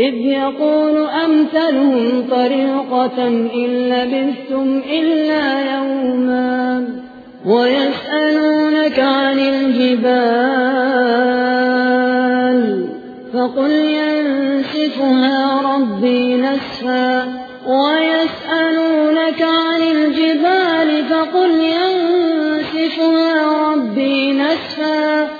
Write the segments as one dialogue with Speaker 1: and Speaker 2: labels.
Speaker 1: إذ يقول أمثلهم طريقة إن لبثتم إلا يوما ويسألونك عن الجبال فقل ينسفها ربي نسفا ويسألونك عن الجبال فقل ينسفها ربي نسفا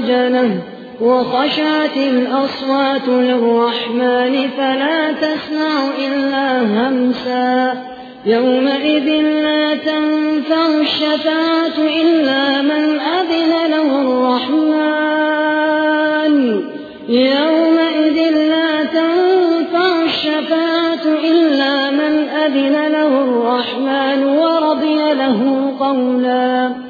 Speaker 1: عوج له وخشعت الأصوات للرحمن فلا تسمع إلا همسا يومئذ لا تنفع الشفاعة إلا من أذن له الرحمن يومئذ لا تنفع الشفاعة إلا من أذن له الرحمن ورضي له قولا